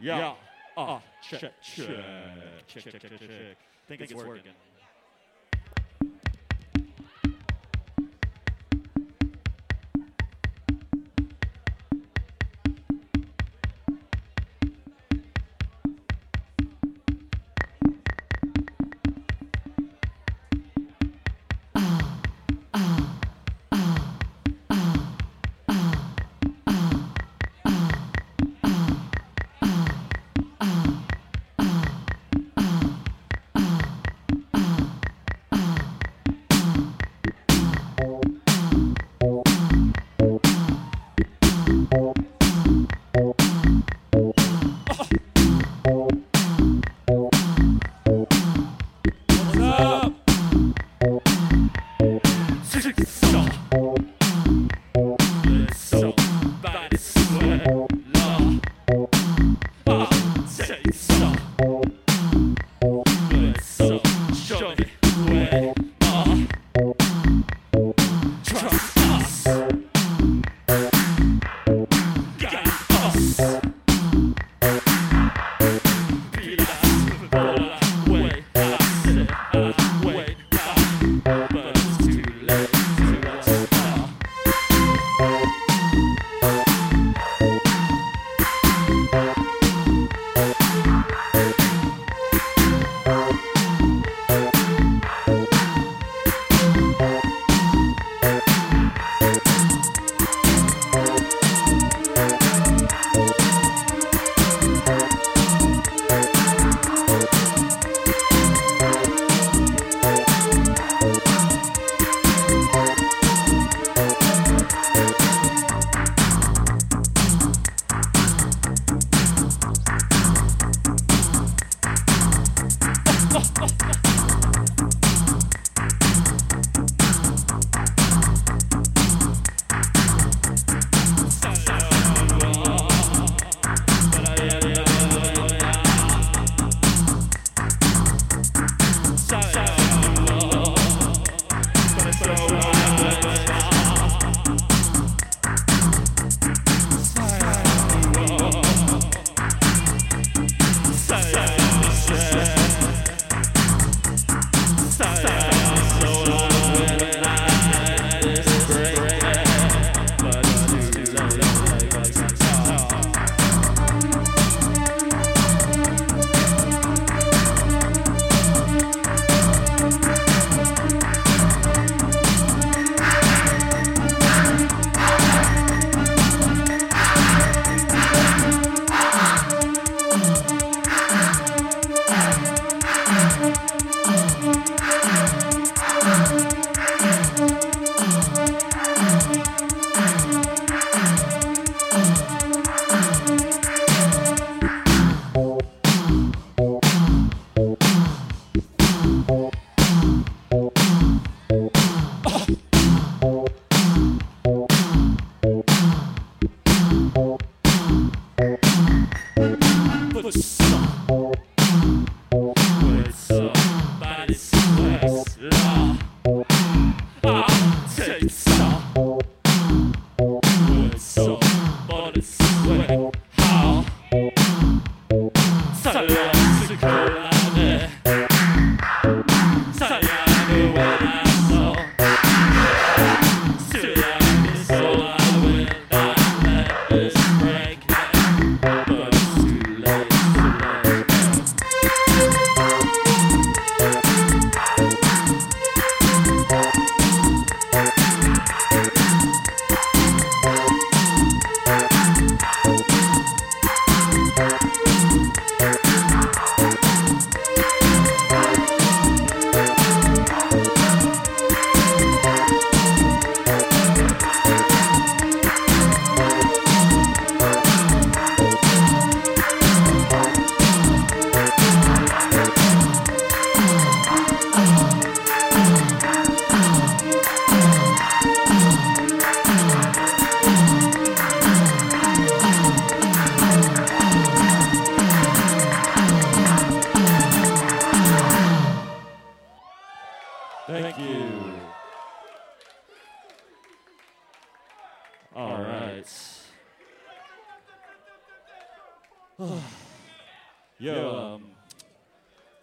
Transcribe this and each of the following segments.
Yeah. yeah. Ah, check, check, check, check, check, check. Think, think it's, it's working. working.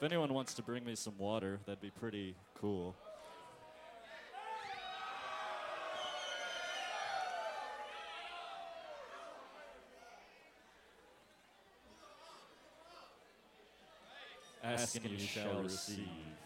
Anyone wants to bring me some water, that'd be pretty cool. Ask and you shall receive.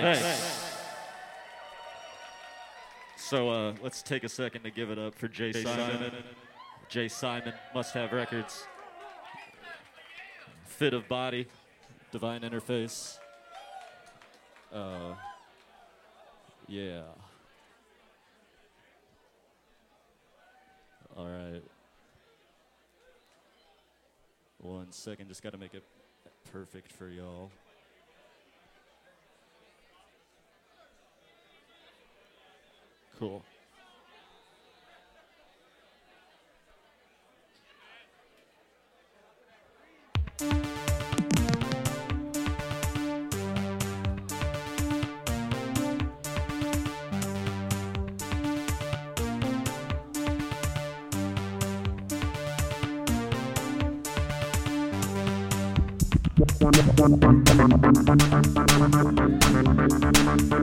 Thanks. So uh, let's take a second to give it up for Jay Simon. Jay Simon, Must Have Records. Fit of Body, Divine Interface. Uh, yeah. All right. One second, just got to make it perfect for y'all. Cool. Thanks.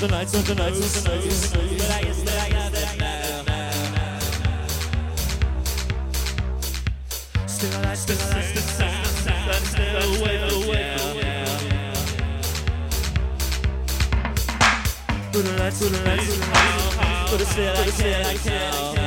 But the nights, but the nights, but the nights, but I guess that I got that now. Still I like, still I like the sound, sound, I'm still way away. But the nights, but the nights, but the nights, but still I can't, I can't.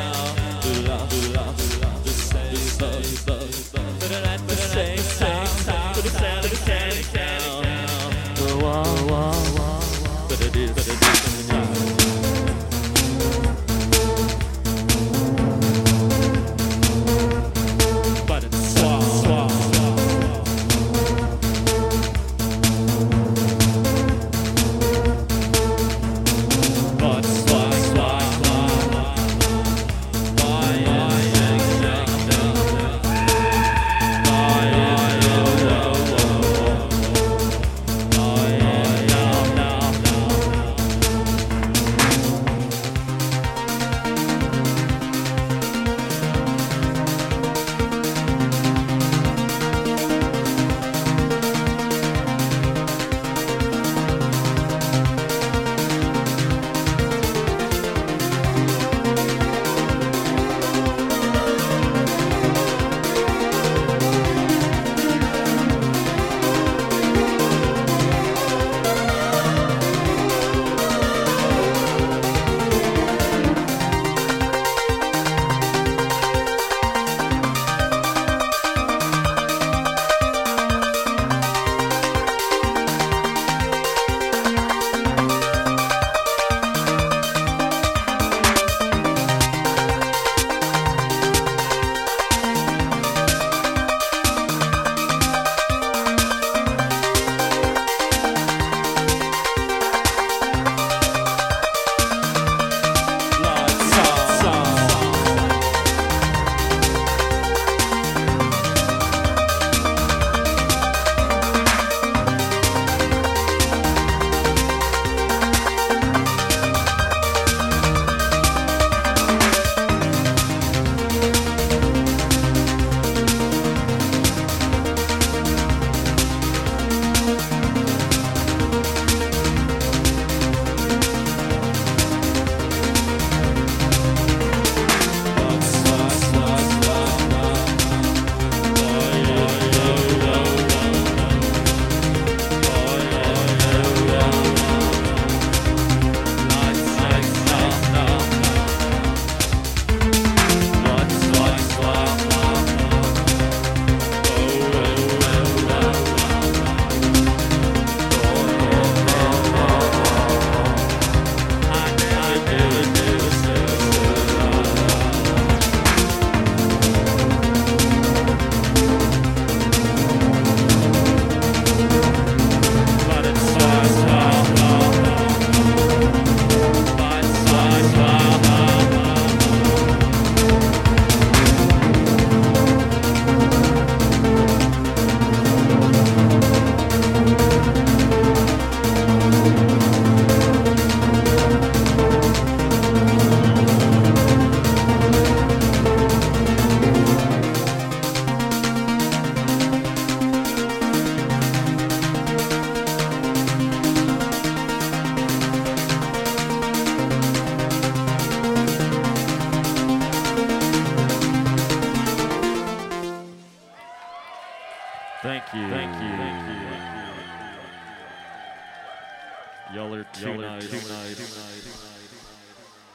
Too nice.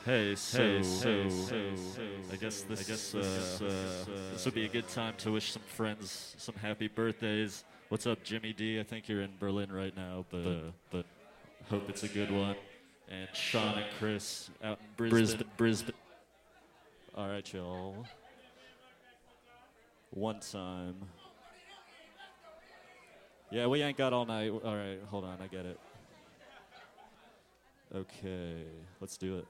Hey, so, so, I guess this, I guess, uh, this would be a good time to wish some friends some happy birthdays. What's up, Jimmy D? I think you're in Berlin right now, but, but hope it's a good one. And Sean and Chris out in Brisbane. Brisbane. All right, y'all. One time. Yeah, we ain't got all night. All right, hold on, I get it. Okay, let's do it.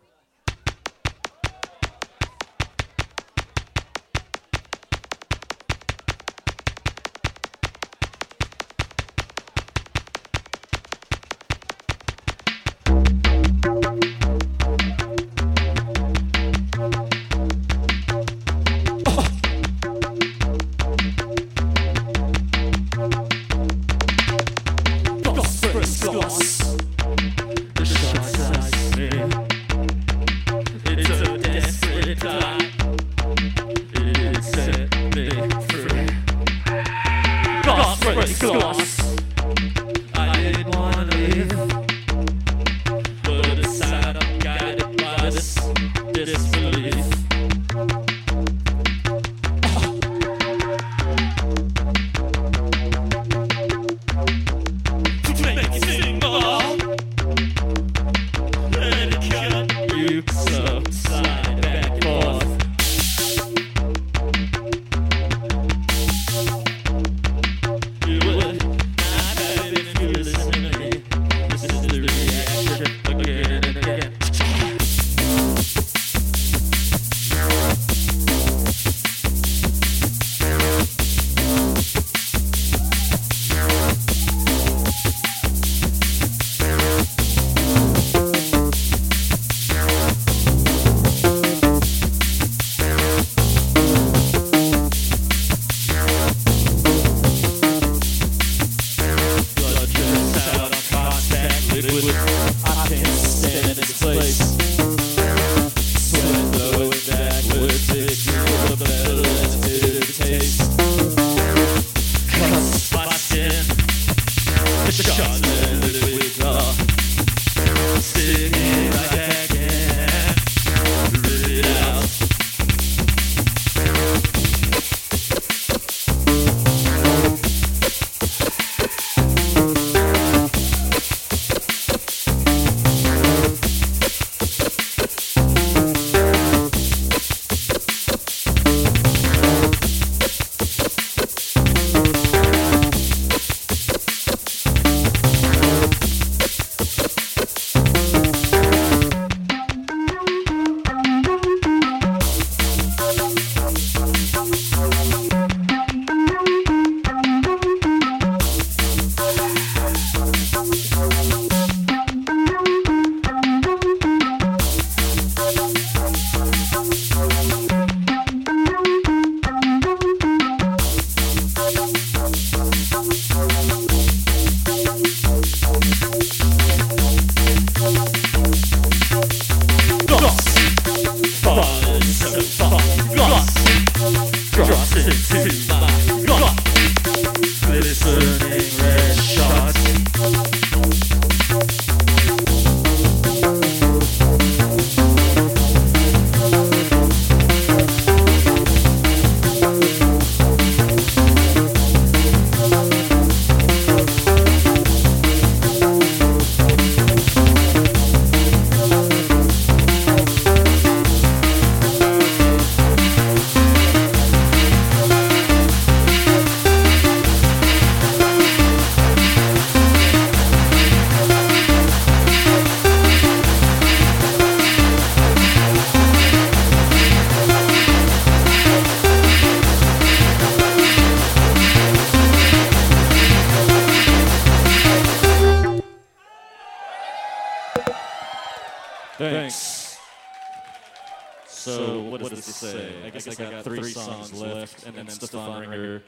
say. I guess I got three songs left, and then Stefan Ringer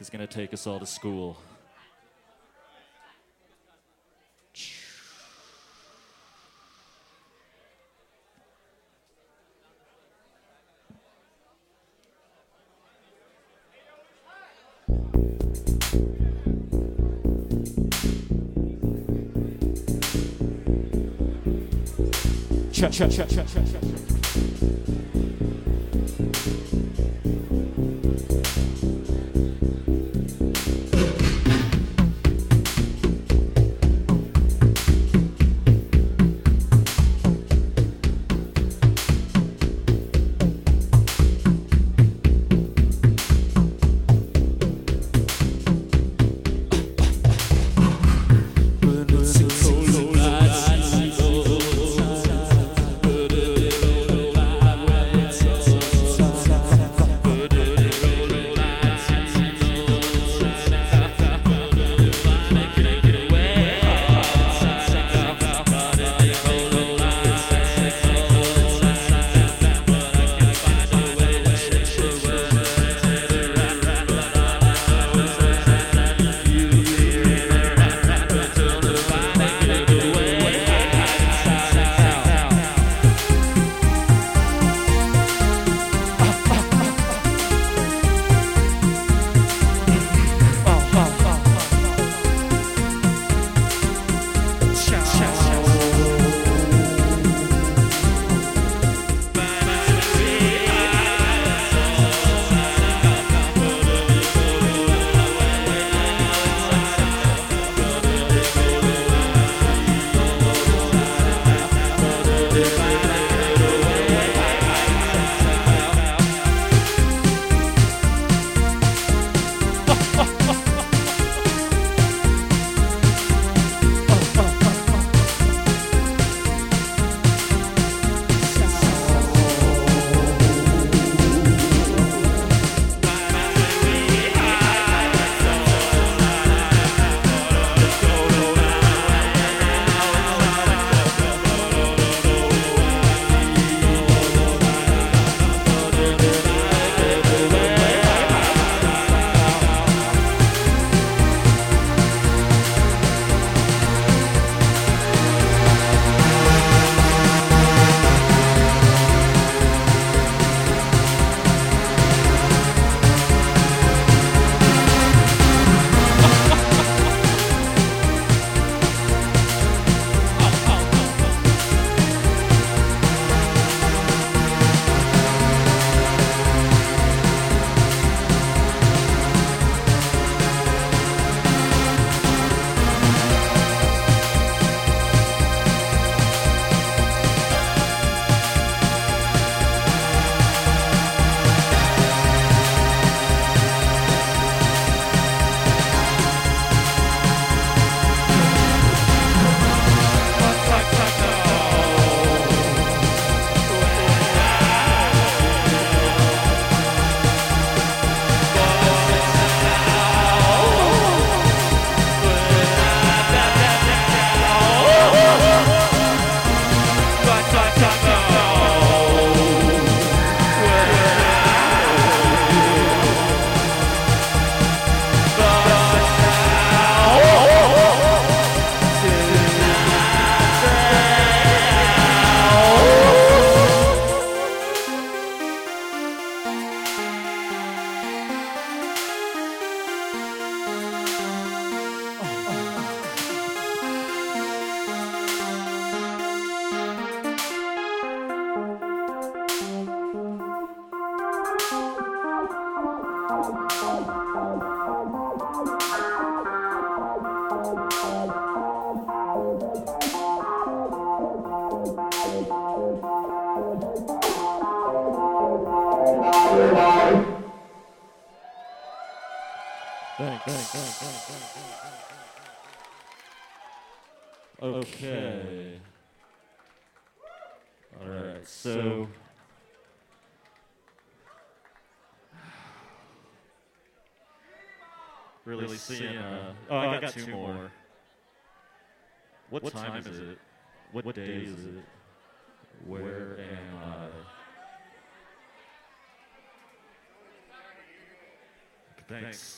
is going to take us all to school. Check, check, check, check, check, check. Really, seeing. Uh, oh, I got, two more. What, time, is it? What, day is it? Where am I? Thanks. I'm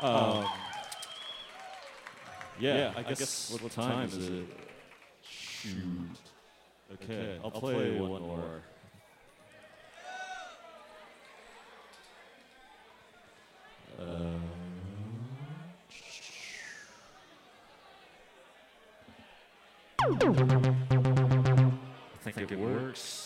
Um, yeah, I, guess, what, time, is it? Shoot. Okay, I'll, play, one more. Um, I think, it, works. Some